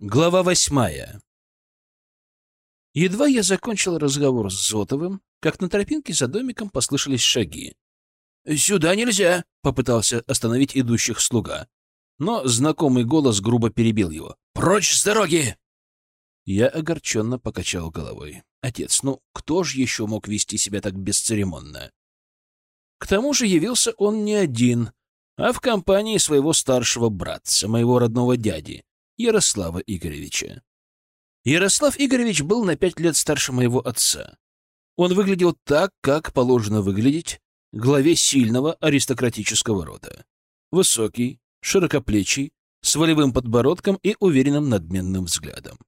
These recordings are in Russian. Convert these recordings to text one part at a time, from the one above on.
Глава восьмая. Едва я закончил разговор с Зотовым, как на тропинке за домиком послышались шаги. «Сюда нельзя!» — попытался остановить идущих слуга. Но знакомый голос грубо перебил его. «Прочь с дороги!» Я огорченно покачал головой. «Отец, ну кто же еще мог вести себя так бесцеремонно?» К тому же явился он не один, а в компании своего старшего братца, моего родного дяди, Ярослава Игоревича. Ярослав Игоревич был на пять лет старше моего отца. Он выглядел так, как положено выглядеть главе сильного аристократического рода. Высокий, широкоплечий, с волевым подбородком и уверенным надменным взглядом.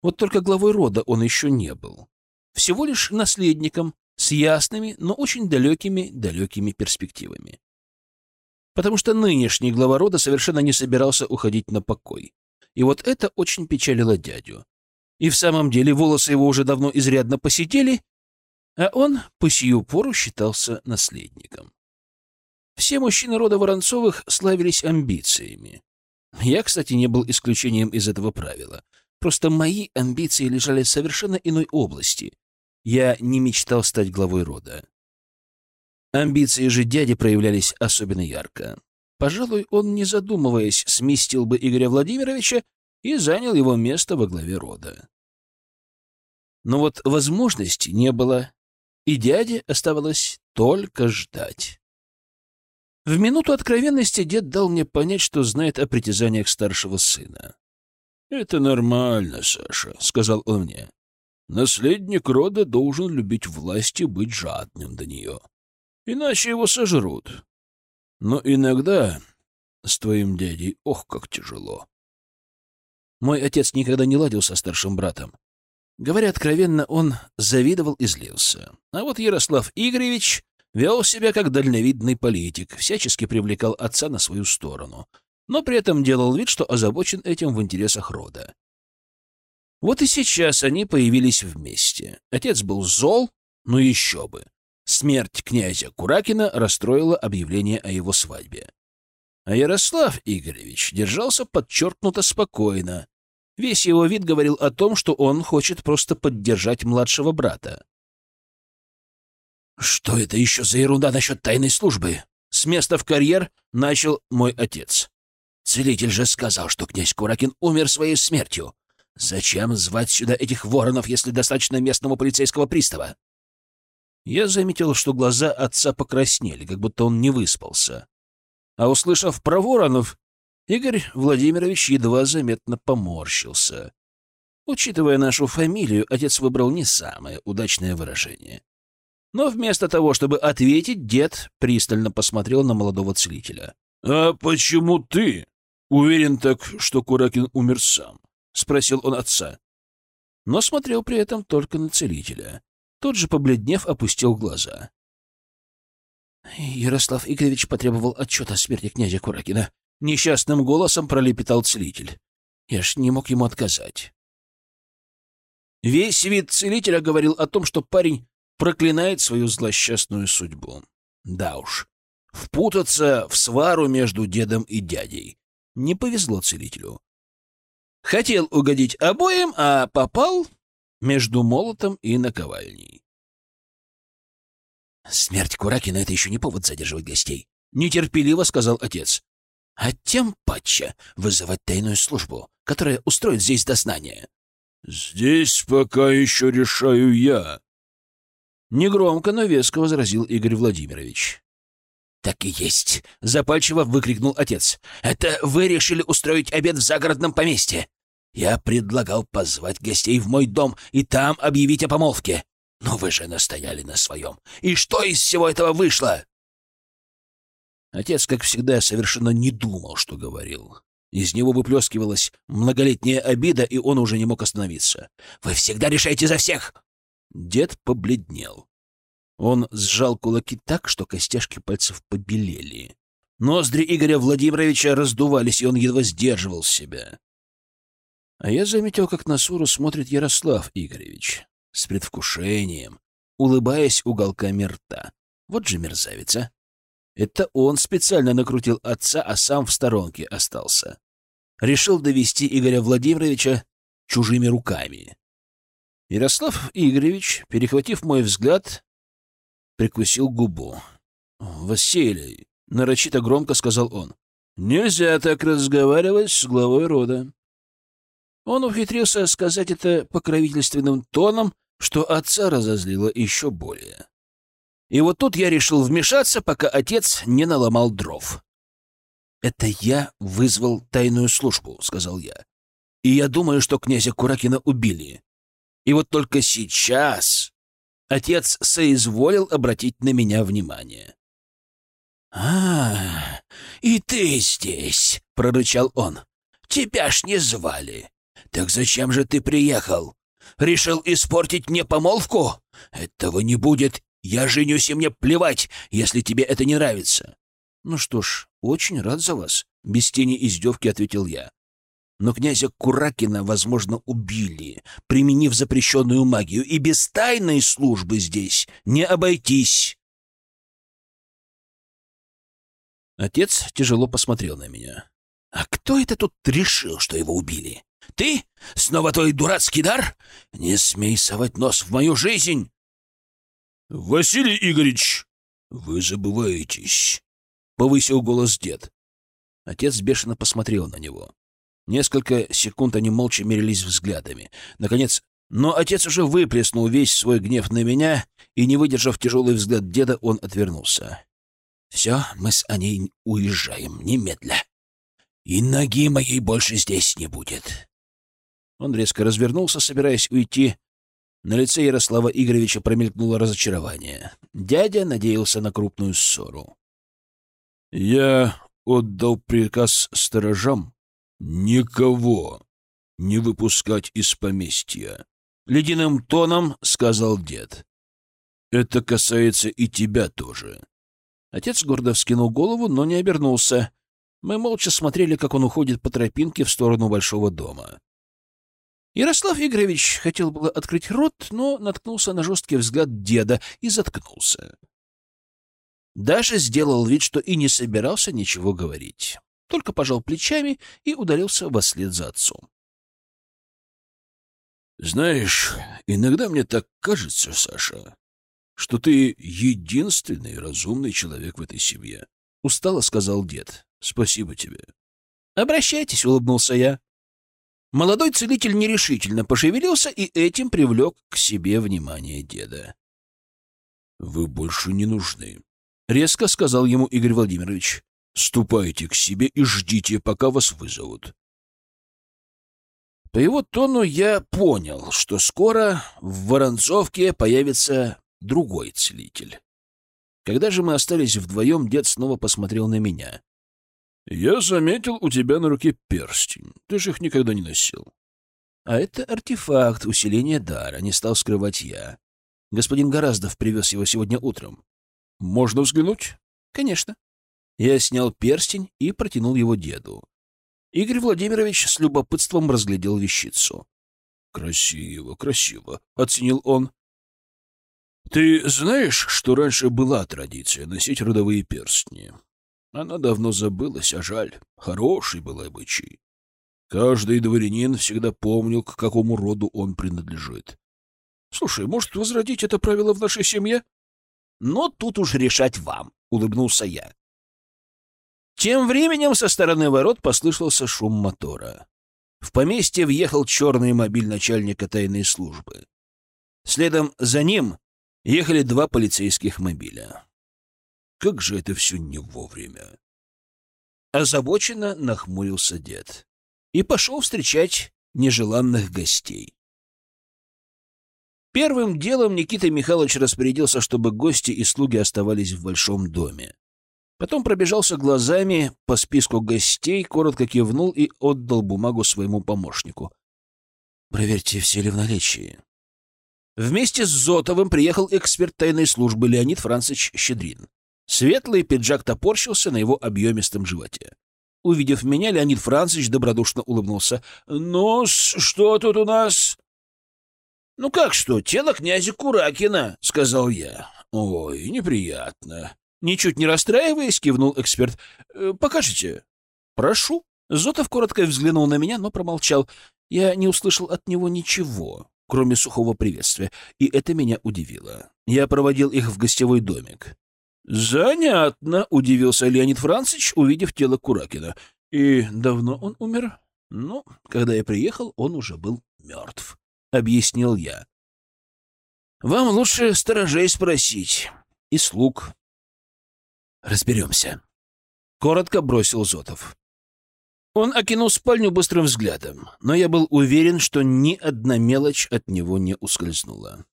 Вот только главой рода он еще не был. Всего лишь наследником, с ясными, но очень далекими-далекими перспективами потому что нынешний глава рода совершенно не собирался уходить на покой. И вот это очень печалило дядю. И в самом деле волосы его уже давно изрядно посидели, а он по сию пору считался наследником. Все мужчины рода Воронцовых славились амбициями. Я, кстати, не был исключением из этого правила. Просто мои амбиции лежали в совершенно иной области. Я не мечтал стать главой рода. Амбиции же дяди проявлялись особенно ярко. Пожалуй, он, не задумываясь, сместил бы Игоря Владимировича и занял его место во главе рода. Но вот возможности не было, и дяде оставалось только ждать. В минуту откровенности дед дал мне понять, что знает о притязаниях старшего сына. «Это нормально, Саша», — сказал он мне. «Наследник рода должен любить власть и быть жадным до нее иначе его сожрут. Но иногда с твоим дядей, ох, как тяжело. Мой отец никогда не ладил со старшим братом. Говоря откровенно, он завидовал и злился. А вот Ярослав Игоревич вел себя как дальновидный политик, всячески привлекал отца на свою сторону, но при этом делал вид, что озабочен этим в интересах рода. Вот и сейчас они появились вместе. Отец был зол, ну еще бы. Смерть князя Куракина расстроила объявление о его свадьбе. А Ярослав Игоревич держался подчеркнуто спокойно. Весь его вид говорил о том, что он хочет просто поддержать младшего брата. «Что это еще за ерунда насчет тайной службы?» С места в карьер начал мой отец. Целитель же сказал, что князь Куракин умер своей смертью. Зачем звать сюда этих воронов, если достаточно местного полицейского пристава? Я заметил, что глаза отца покраснели, как будто он не выспался. А услышав про воронов, Игорь Владимирович едва заметно поморщился. Учитывая нашу фамилию, отец выбрал не самое удачное выражение. Но вместо того, чтобы ответить, дед пристально посмотрел на молодого целителя. — А почему ты уверен так, что Куракин умер сам? — спросил он отца. Но смотрел при этом только на целителя. Тот же, побледнев, опустил глаза. Ярослав Игоревич потребовал отчета о смерти князя Куракина. Несчастным голосом пролепетал целитель. Я ж не мог ему отказать. Весь вид целителя говорил о том, что парень проклинает свою злосчастную судьбу. Да уж, впутаться в свару между дедом и дядей. Не повезло целителю. Хотел угодить обоим, а попал между молотом и наковальней. «Смерть Куракина — это еще не повод задерживать гостей», — нетерпеливо сказал отец. «А тем паче вызывать тайную службу, которая устроит здесь дознание». «Здесь пока еще решаю я», — негромко, но веско возразил Игорь Владимирович. «Так и есть!» — запальчиво выкрикнул отец. «Это вы решили устроить обед в загородном поместье? Я предлагал позвать гостей в мой дом и там объявить о помолвке. Но вы же настояли на своем. И что из всего этого вышло?» Отец, как всегда, совершенно не думал, что говорил. Из него выплескивалась многолетняя обида, и он уже не мог остановиться. «Вы всегда решаете за всех!» Дед побледнел. Он сжал кулаки так, что костяшки пальцев побелели. Ноздри Игоря Владимировича раздувались, и он едва сдерживал себя. А я заметил, как на Суру смотрит Ярослав Игоревич с предвкушением, улыбаясь уголками рта. Вот же мерзавец, а! Это он специально накрутил отца, а сам в сторонке остался. решил довести Игоря Владимировича чужими руками. Ярослав Игоревич, перехватив мой взгляд, прикусил губу. «Василий», — нарочито громко сказал он, — «нельзя так разговаривать с главой рода». Он ухитрился сказать это покровительственным тоном, что отца разозлило еще более. И вот тут я решил вмешаться, пока отец не наломал дров. «Это я вызвал тайную службу», — сказал я. «И я думаю, что князя Куракина убили. И вот только сейчас отец соизволил обратить на меня внимание». «А, и ты здесь!» — прорычал он. «Тебя ж не звали. Так зачем же ты приехал? Решил испортить мне помолвку? Этого не будет. Я женюсь, и мне плевать, если тебе это не нравится. Ну что ж, очень рад за вас, без тени издевки ответил я. Но князя Куракина, возможно, убили, применив запрещенную магию, и без тайной службы здесь не обойтись. Отец тяжело посмотрел на меня. «А кто это тут решил, что его убили? Ты? Снова твой дурацкий дар? Не смей совать нос в мою жизнь!» «Василий Игоревич, вы забываетесь», — повысил голос дед. Отец бешено посмотрел на него. Несколько секунд они молча мерились взглядами. Наконец, но отец уже выплеснул весь свой гнев на меня, и, не выдержав тяжелый взгляд деда, он отвернулся. «Все, мы с Аней уезжаем немедля. И ноги моей больше здесь не будет». Он резко развернулся, собираясь уйти, на лице Ярослава Игоревича промелькнуло разочарование. Дядя надеялся на крупную ссору. «Я отдал приказ сторожам никого не выпускать из поместья», — ледяным тоном сказал дед. «Это касается и тебя тоже». Отец гордо вскинул голову, но не обернулся. Мы молча смотрели, как он уходит по тропинке в сторону большого дома. Ярослав Игоревич хотел было открыть рот, но наткнулся на жесткий взгляд деда и заткнулся. Даже сделал вид, что и не собирался ничего говорить. Только пожал плечами и удалился вслед за отцом. «Знаешь, иногда мне так кажется, Саша, что ты единственный разумный человек в этой семье», — устало сказал дед. «Спасибо тебе». «Обращайтесь», — улыбнулся я. Молодой целитель нерешительно пошевелился и этим привлек к себе внимание деда. «Вы больше не нужны», — резко сказал ему Игорь Владимирович. «Ступайте к себе и ждите, пока вас вызовут». По его тону я понял, что скоро в Воронцовке появится другой целитель. Когда же мы остались вдвоем, дед снова посмотрел на меня. «Я заметил у тебя на руке перстень. Ты же их никогда не носил». «А это артефакт усиления дара», — не стал скрывать я. Господин Гораздов привез его сегодня утром. «Можно взглянуть?» «Конечно». Я снял перстень и протянул его деду. Игорь Владимирович с любопытством разглядел вещицу. «Красиво, красиво», — оценил он. «Ты знаешь, что раньше была традиция носить родовые перстни?» Она давно забылась, а жаль. Хороший был обычай. Каждый дворянин всегда помнил, к какому роду он принадлежит. Слушай, может, возродить это правило в нашей семье? Но тут уж решать вам, — улыбнулся я. Тем временем со стороны ворот послышался шум мотора. В поместье въехал черный мобиль начальника тайной службы. Следом за ним ехали два полицейских мобиля. Как же это все не вовремя? Озабоченно нахмурился дед и пошел встречать нежеланных гостей. Первым делом Никита Михайлович распорядился, чтобы гости и слуги оставались в большом доме. Потом пробежался глазами по списку гостей, коротко кивнул и отдал бумагу своему помощнику. «Проверьте, все ли в наличии». Вместе с Зотовым приехал эксперт тайной службы Леонид Францич Щедрин. Светлый пиджак топорщился на его объемистом животе. Увидев меня, Леонид Францич добродушно улыбнулся. «Ну, что тут у нас?» «Ну как что, тело князя Куракина», — сказал я. «Ой, неприятно». Ничуть не расстраиваясь, кивнул эксперт. «Э, «Покажите». «Прошу». Зотов коротко взглянул на меня, но промолчал. Я не услышал от него ничего, кроме сухого приветствия, и это меня удивило. Я проводил их в гостевой домик. «Занятно», — удивился Леонид Францич, увидев тело Куракина. «И давно он умер?» «Ну, когда я приехал, он уже был мертв», — объяснил я. «Вам лучше сторожей спросить. И слуг». «Разберемся», — коротко бросил Зотов. Он окинул спальню быстрым взглядом, но я был уверен, что ни одна мелочь от него не ускользнула.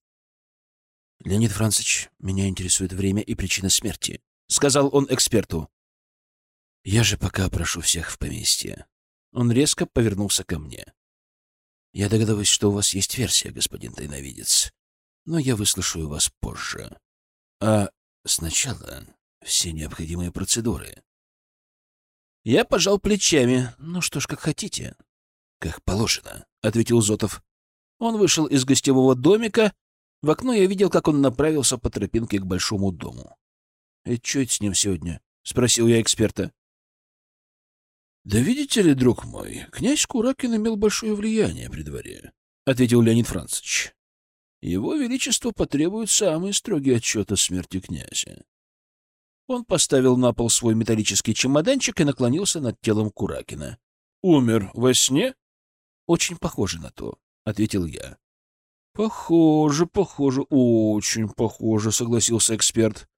«Леонид Францич, меня интересует время и причина смерти», — сказал он эксперту. «Я же пока прошу всех в поместье». Он резко повернулся ко мне. «Я догадываюсь, что у вас есть версия, господин тайновидец, но я выслушаю вас позже. А сначала все необходимые процедуры». Я пожал плечами. «Ну что ж, как хотите». «Как положено», — ответил Зотов. Он вышел из гостевого домика в окно я видел, как он направился по тропинке к большому дому. «И что это с ним сегодня?» — спросил я эксперта. «Да видите ли, друг мой, князь Куракин имел большое влияние при дворе», — ответил Леонид Францович. «Его Величество потребует самый строгий отчет о смерти князя». Он поставил на пол свой металлический чемоданчик и наклонился над телом Куракина. «Умер во сне?» «Очень похоже на то», — ответил я. «Похоже, похоже, очень похоже», — согласился эксперт.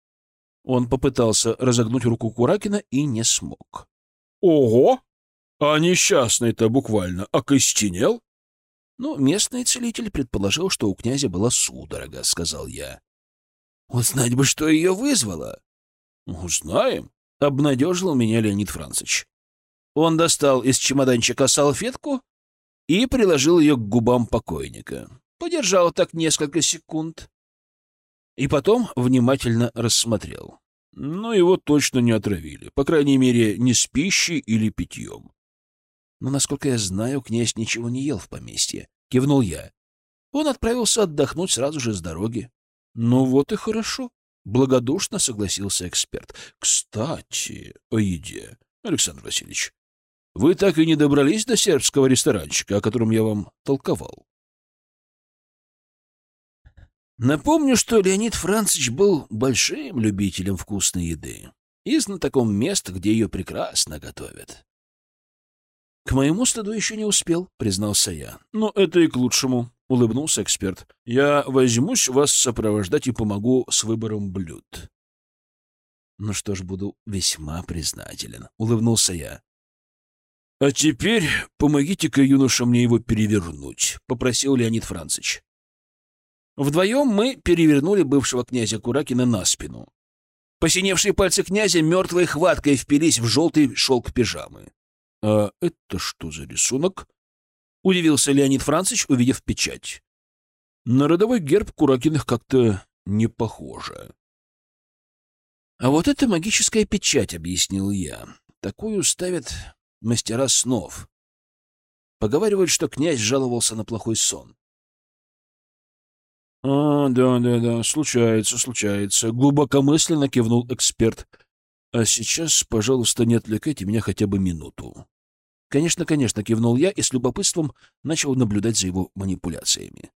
Он попытался разогнуть руку Куракина и не смог. «Ого! А несчастный-то буквально окостенел?» «Ну, местный целитель предположил, что у князя была судорога», — сказал я. «Узнать бы, что ее вызвало». «Узнаем», — обнадежил меня Леонид Францич. Он достал из чемоданчика салфетку и приложил ее к губам покойника. Подержал так несколько секунд. И потом внимательно рассмотрел. Но его точно не отравили. По крайней мере, не с пищей или питьем. Но, насколько я знаю, князь ничего не ел в поместье. Кивнул я. Он отправился отдохнуть сразу же с дороги. Ну вот и хорошо. Благодушно согласился эксперт. Кстати, о еде. Александр Васильевич, вы так и не добрались до сербского ресторанчика, о котором я вам толковал. Напомню, что Леонид Францич был большим любителем вкусной еды и знатоком мест, где ее прекрасно готовят. «К моему стыду еще не успел», — признался я. «Но это и к лучшему», — улыбнулся эксперт. «Я возьмусь вас сопровождать и помогу с выбором блюд». «Ну что ж, буду весьма признателен», — улыбнулся я. «А теперь помогите-ка юноша мне его перевернуть», — попросил Леонид Францич. Вдвоем мы перевернули бывшего князя Куракина на спину. Посиневшие пальцы князя мертвой хваткой впились в желтый шелк пижамы. — А это что за рисунок? — удивился Леонид Францич, увидев печать. — На родовой герб Куракиных как-то не похоже. — А вот это магическая печать, — объяснил я. Такую ставят мастера снов. Поговаривают, что князь жаловался на плохой сон. «А, да-да-да, случается, случается», — глубокомысленно кивнул эксперт. «А сейчас, пожалуйста, не отвлекайте меня хотя бы минуту». «Конечно, конечно», — кивнул я и с любопытством начал наблюдать за его манипуляциями.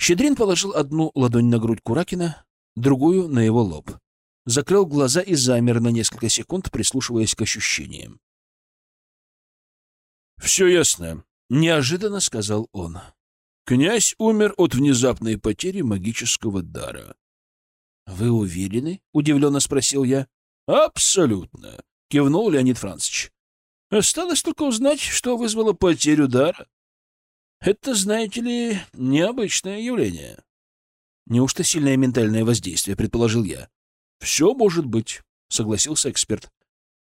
Щедрин положил одну ладонь на грудь Куракина, другую — на его лоб. Закрыл глаза и замер на несколько секунд, прислушиваясь к ощущениям. «Все ясно», — неожиданно сказал он. Князь умер от внезапной потери магического дара. — Вы уверены? — удивленно спросил я. — Абсолютно, — кивнул Леонид Францович. — Осталось только узнать, что вызвало потерю дара. Это, знаете ли, необычное явление. Неужто сильное ментальное воздействие, предположил я. Все может быть, согласился эксперт.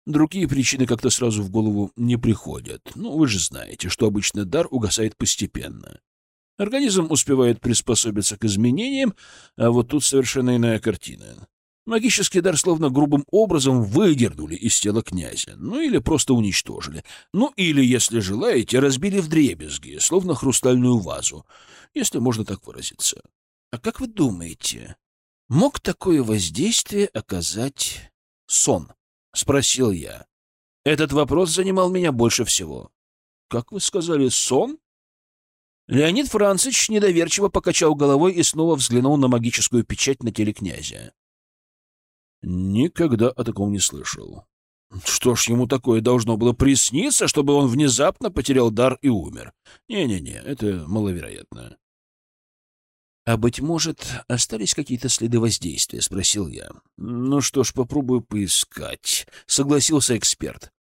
Другие причины как-то сразу в голову не приходят. Ну, вы же знаете, что обычно дар угасает постепенно. Организм успевает приспособиться к изменениям, а вот тут совершенно иная картина. Магический дар словно грубым образом выдернули из тела князя, ну или просто уничтожили, ну или, если желаете, разбили в дребезги, словно хрустальную вазу, если можно так выразиться. А как вы думаете, мог такое воздействие оказать сон? — спросил я. Этот вопрос занимал меня больше всего. «Как вы сказали, сон?» Леонид Францич недоверчиво покачал головой и снова взглянул на магическую печать на теле князя. Никогда о таком не слышал. Что ж ему такое должно было присниться, чтобы он внезапно потерял дар и умер? Не-не-не, это маловероятно. — А, быть может, остались какие-то следы воздействия? — спросил я. — Ну что ж, попробую поискать, — согласился эксперт.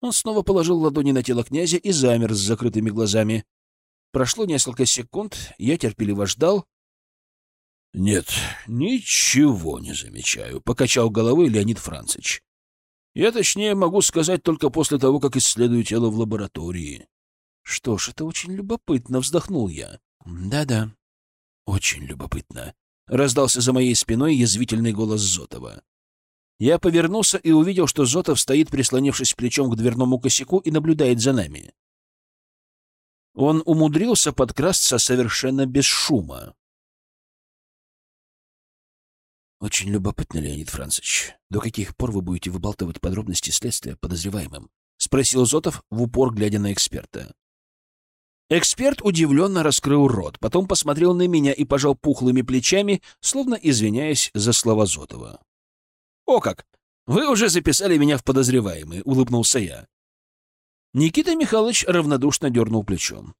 Он снова положил ладони на тело князя и замер с закрытыми глазами. Прошло несколько секунд, я терпеливо ждал. — Нет, ничего не замечаю, — покачал головой Леонид Францич. Я точнее могу сказать только после того, как исследую тело в лаборатории. Что ж, это очень любопытно, вздохнул я. Да-да, очень любопытно. Раздался за моей спиной язвительный голос Зотова. Я повернулся и увидел, что Зотов стоит, прислонившись плечом к дверному косяку, и наблюдает за нами. Он умудрился подкрасться совершенно без шума. Очень любопытно, Леонид Францович, до каких пор вы будете выбалтывать подробности следствия подозреваемым? Спросил Зотов, в упор глядя на эксперта. Эксперт удивленно раскрыл рот, потом посмотрел на меня и пожал пухлыми плечами, словно извиняясь за слова Зотова. «О как! Вы уже записали меня в подозреваемые», — улыбнулся я. Никита Михайлович равнодушно дернул плечом.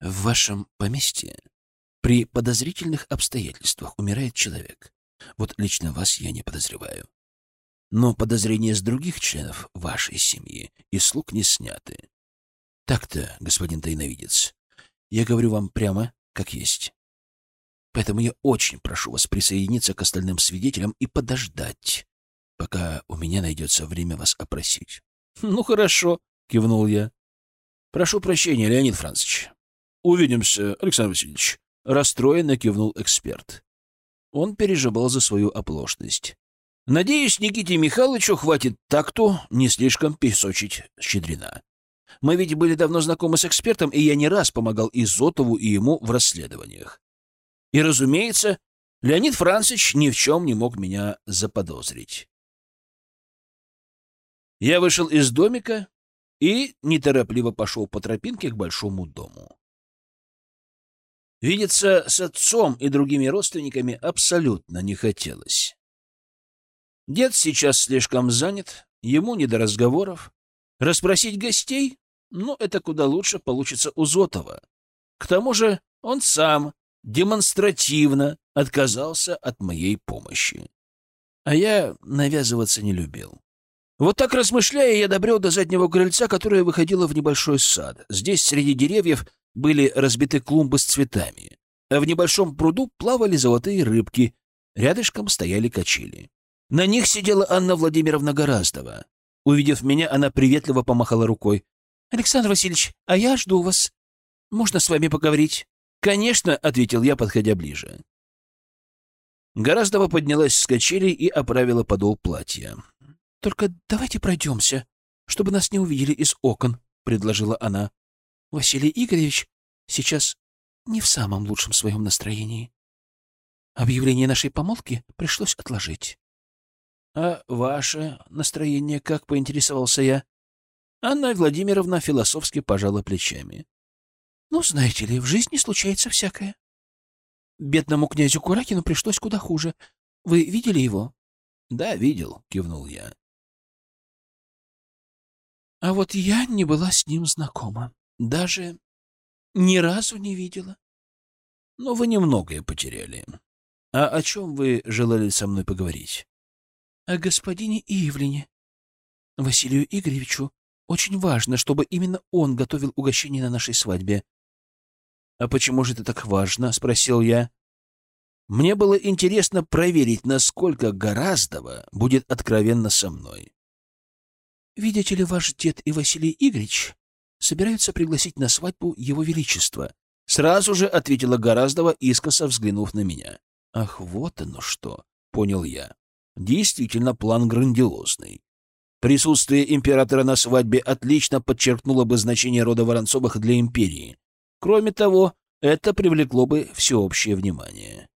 «В вашем поместье при подозрительных обстоятельствах умирает человек. Вот лично вас я не подозреваю. Но подозрения с других членов вашей семьи и слуг не сняты. Так-то, господин тайновидец, я говорю вам прямо, как есть. Поэтому я очень прошу вас присоединиться к остальным свидетелям и подождать, пока у меня найдется время вас опросить. — Ну, хорошо, — кивнул я. — Прошу прощения, Леонид Францович. — Увидимся, Александр Васильевич. Расстроенно кивнул эксперт. Он переживал за свою оплошность. Надеюсь, Никите Михайловичу хватит такту не слишком песочить Щедрина. Мы ведь были давно знакомы с экспертом, и я не раз помогал Изотову и ему в расследованиях. И, разумеется, Леонид Францич ни в чем не мог меня заподозрить. Я вышел из домика и неторопливо пошел по тропинке к большому дому. Видеться с отцом и другими родственниками абсолютно не хотелось. Дед сейчас слишком занят, ему не до разговоров. Расспросить гостей? Ну, это куда лучше получится у Зотова. К тому же он сам демонстративно отказался от моей помощи. А я навязываться не любил. Вот так размышляя, я добрел до заднего крыльца, которое выходило в небольшой сад. Здесь, среди деревьев, были разбиты клумбы с цветами, а в небольшом пруду плавали золотые рыбки, рядышком стояли качели. На них сидела Анна Владимировна Гораздова. Увидев меня, она приветливо помахала рукой. — Александр Васильевич, а я жду вас. Можно с вами поговорить? — Конечно, — ответил я, подходя ближе. Гораздова поднялась с качелей и оправила подол платья. — Только давайте пройдемся, чтобы нас не увидели из окон, — предложила она. Василий Игоревич сейчас не в самом лучшем своем настроении. Объявление нашей помолвки пришлось отложить. — А ваше настроение как? — поинтересовался я. Анна Владимировна философски пожала плечами. — Ну, знаете ли, в жизни случается всякое. Бедному князю Куракину пришлось куда хуже. Вы видели его? — Да, видел, — кивнул я. — А вот я не была с ним знакома. Даже ни разу не видела. Но вы немногое потеряли. А о чем вы желали со мной поговорить? О господине Ивлине. Василию Игоревичу очень важно, чтобы именно он готовил угощение на нашей свадьбе. А почему же это так важно? спросил я. Мне было интересно проверить, насколько Гораздова будет откровенно со мной. Видите ли, ваш дед и Василий Игоревич собираются пригласить на свадьбу Его Величество. Сразу же ответила Гораздова, искоса взглянув на меня. Ах, вот оно что, понял я. Действительно, план грандиозный. Присутствие императора на свадьбе отлично подчеркнуло бы значение рода Воронцовых для империи. Кроме того, это привлекло бы всеобщее внимание.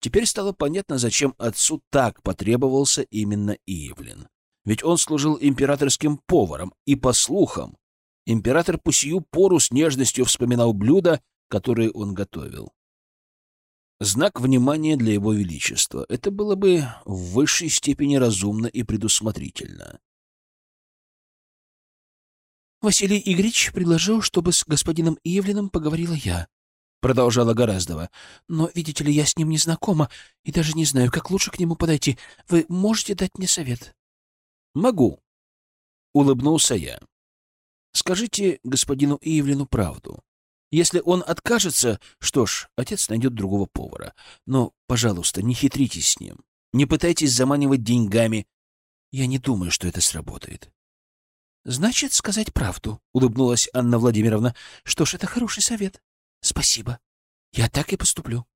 Теперь стало понятно, зачем отцу так потребовался именно Ивлин. Ведь он служил императорским поваром, и, по слухам, император по сию пору с нежностью вспоминал блюда, которые он готовил. Знак внимания для его величества. Это было бы в высшей степени разумно и предусмотрительно. Василий Игоревич предложил, чтобы с господином Ивлиным поговорила я, — продолжала Гораздова. Но, видите ли, я с ним не знакома и даже не знаю, как лучше к нему подойти. Вы можете дать мне совет? — Могу, — улыбнулся я. — Скажите господину Ивлину правду. Если он откажется, что ж, отец найдет другого повара. Но, пожалуйста, не хитрите с ним. Не пытайтесь заманивать деньгами. Я не думаю, что это сработает. — Значит, сказать правду, — улыбнулась Анна Владимировна. — Что ж, это хороший совет. Спасибо. Я так и поступлю.